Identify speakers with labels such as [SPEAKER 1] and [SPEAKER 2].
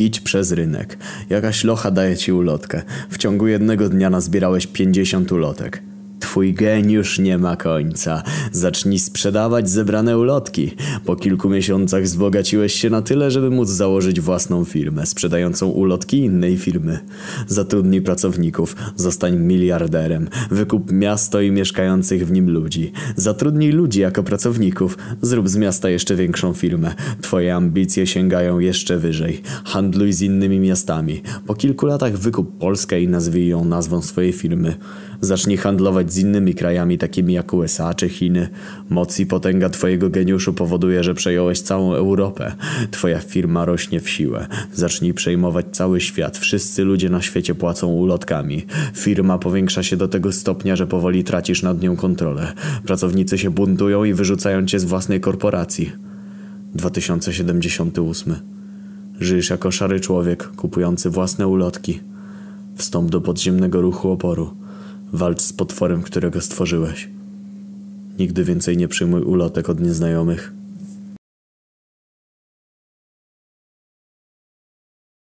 [SPEAKER 1] Idź przez rynek. Jakaś locha daje ci ulotkę. W ciągu jednego dnia nazbierałeś 50 ulotek. Twój geniusz nie ma końca. Zacznij sprzedawać zebrane ulotki. Po kilku miesiącach wzbogaciłeś się na tyle, żeby móc założyć własną firmę, sprzedającą ulotki innej firmy. Zatrudnij pracowników, zostań miliarderem, wykup miasto i mieszkających w nim ludzi. Zatrudnij ludzi jako pracowników, zrób z miasta jeszcze większą firmę. Twoje ambicje sięgają jeszcze wyżej. Handluj z innymi miastami. Po kilku latach wykup Polskę i nazwij ją nazwą swojej firmy. Zacznij handlować z innymi krajami takimi jak USA czy Chiny. Moc i potęga twojego geniuszu powoduje, że przejąłeś całą Europę. Twoja firma rośnie w siłę. Zacznij przejmować cały świat. Wszyscy ludzie na świecie płacą ulotkami. Firma powiększa się do tego stopnia, że powoli tracisz nad nią kontrolę. Pracownicy się buntują i wyrzucają cię z własnej korporacji. 2078 Żyjesz jako szary człowiek, kupujący własne ulotki. Wstąp do podziemnego ruchu oporu. Walcz z potworem, którego stworzyłeś. Nigdy więcej nie przyjmuj ulotek od nieznajomych.